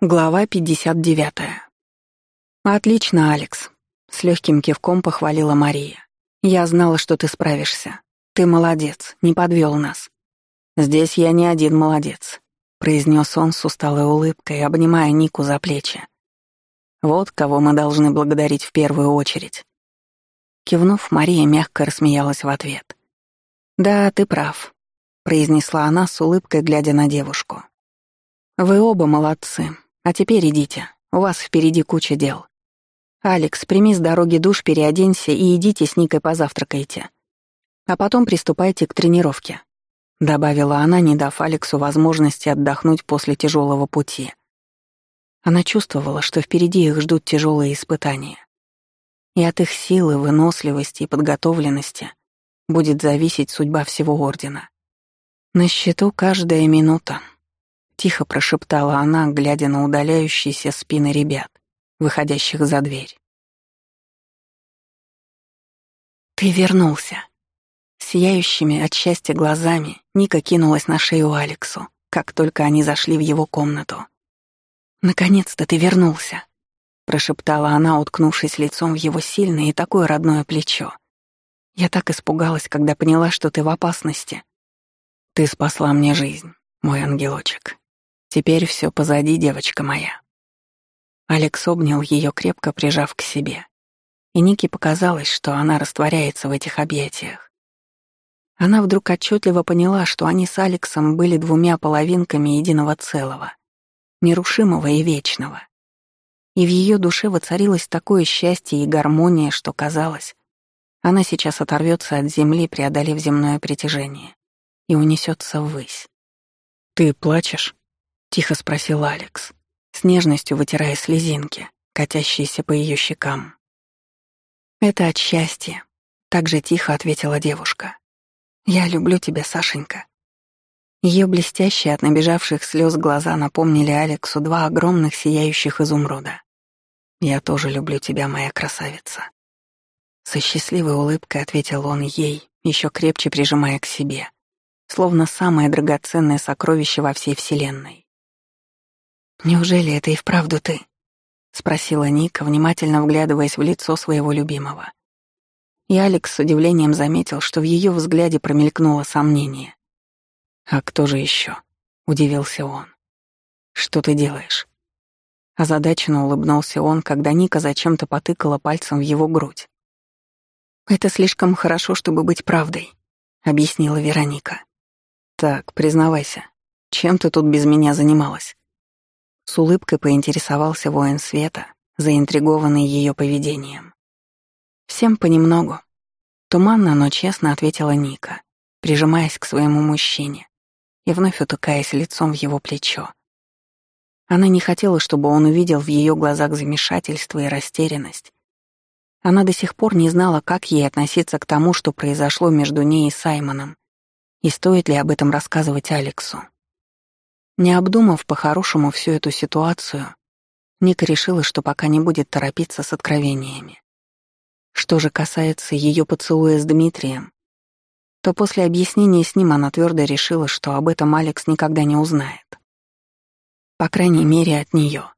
Глава 59. «Отлично, Алекс», — с легким кивком похвалила Мария. «Я знала, что ты справишься. Ты молодец, не подвел нас». «Здесь я не один молодец», — произнес он с усталой улыбкой, обнимая Нику за плечи. «Вот кого мы должны благодарить в первую очередь». Кивнув, Мария мягко рассмеялась в ответ. «Да, ты прав», — произнесла она с улыбкой, глядя на девушку. «Вы оба молодцы, а теперь идите, у вас впереди куча дел. Алекс, прими с дороги душ, переоденься и идите с Никой позавтракайте. А потом приступайте к тренировке», — добавила она, не дав Алексу возможности отдохнуть после тяжелого пути. Она чувствовала, что впереди их ждут тяжелые испытания. И от их силы, выносливости и подготовленности будет зависеть судьба всего Ордена. На счету каждая минута. Тихо прошептала она, глядя на удаляющиеся спины ребят, выходящих за дверь. «Ты вернулся!» Сияющими от счастья глазами Ника кинулась на шею Алексу, как только они зашли в его комнату. «Наконец-то ты вернулся!» — прошептала она, уткнувшись лицом в его сильное и такое родное плечо. «Я так испугалась, когда поняла, что ты в опасности. Ты спасла мне жизнь, мой ангелочек. Теперь все позади, девочка моя. Алекс обнял ее, крепко прижав к себе. И Нике показалось, что она растворяется в этих объятиях. Она вдруг отчетливо поняла, что они с Алексом были двумя половинками единого целого, нерушимого и вечного. И в ее душе воцарилось такое счастье и гармония, что казалось, она сейчас оторвется от земли, преодолев земное притяжение, и унесется ввысь. «Ты плачешь?» — тихо спросил Алекс, с нежностью вытирая слезинки, катящиеся по ее щекам. «Это от счастья», — так же тихо ответила девушка. «Я люблю тебя, Сашенька». Ее блестящие от набежавших слез глаза напомнили Алексу два огромных сияющих изумруда. «Я тоже люблю тебя, моя красавица». Со счастливой улыбкой ответил он ей, еще крепче прижимая к себе, словно самое драгоценное сокровище во всей Вселенной. «Неужели это и вправду ты?» — спросила Ника, внимательно вглядываясь в лицо своего любимого. И Алекс с удивлением заметил, что в ее взгляде промелькнуло сомнение. «А кто же еще? удивился он. «Что ты делаешь?» Озадаченно улыбнулся он, когда Ника зачем-то потыкала пальцем в его грудь. «Это слишком хорошо, чтобы быть правдой», — объяснила Вероника. «Так, признавайся, чем ты тут без меня занималась?» С улыбкой поинтересовался воин света, заинтригованный ее поведением. «Всем понемногу», — туманно, но честно ответила Ника, прижимаясь к своему мужчине и вновь утыкаясь лицом в его плечо. Она не хотела, чтобы он увидел в ее глазах замешательство и растерянность. Она до сих пор не знала, как ей относиться к тому, что произошло между ней и Саймоном, и стоит ли об этом рассказывать Алексу. Не обдумав по-хорошему всю эту ситуацию, Ника решила, что пока не будет торопиться с откровениями. Что же касается ее поцелуя с Дмитрием, то после объяснения с ним она твердо решила, что об этом Алекс никогда не узнает. По крайней мере, от нее.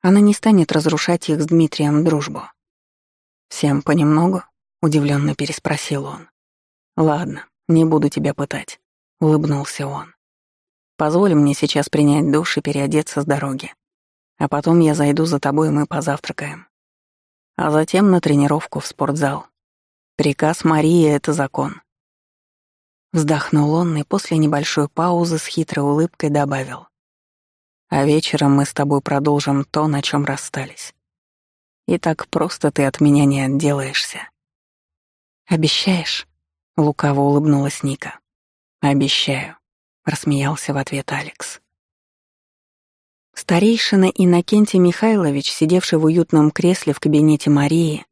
Она не станет разрушать их с Дмитрием дружбу. «Всем понемногу?» — удивленно переспросил он. «Ладно, не буду тебя пытать», — улыбнулся он. Позволь мне сейчас принять душ и переодеться с дороги. А потом я зайду за тобой, и мы позавтракаем. А затем на тренировку в спортзал. Приказ Марии — это закон. Вздохнул он и после небольшой паузы с хитрой улыбкой добавил. А вечером мы с тобой продолжим то, на чем расстались. И так просто ты от меня не отделаешься. «Обещаешь?» — лукаво улыбнулась Ника. «Обещаю», рассмеялся в ответ Алекс. Старейшина Иннокентий Михайлович, сидевший в уютном кресле в кабинете Марии,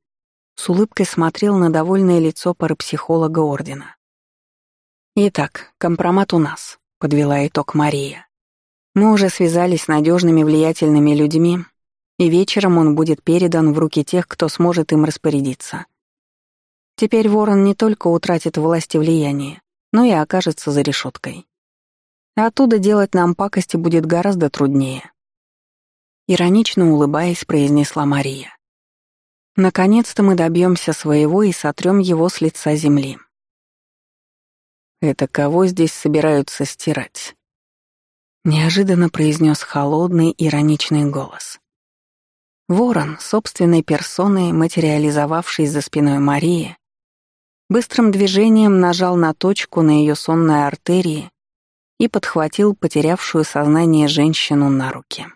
с улыбкой смотрел на довольное лицо парапсихолога Ордена. «Итак, компромат у нас», — подвела итог Мария. «Мы уже связались с надежными влиятельными людьми, и вечером он будет передан в руки тех, кто сможет им распорядиться. Теперь Ворон не только утратит власть и влияние, но и окажется за решеткой. Оттуда делать нам пакости будет гораздо труднее. Иронично улыбаясь, произнесла Мария. Наконец-то мы добьемся своего и сотрем его с лица земли. Это кого здесь собираются стирать? Неожиданно произнес холодный, ироничный голос. Ворон, собственной персоной, материализовавшись за спиной Марии, быстрым движением нажал на точку на ее сонной артерии и подхватил потерявшую сознание женщину на руки.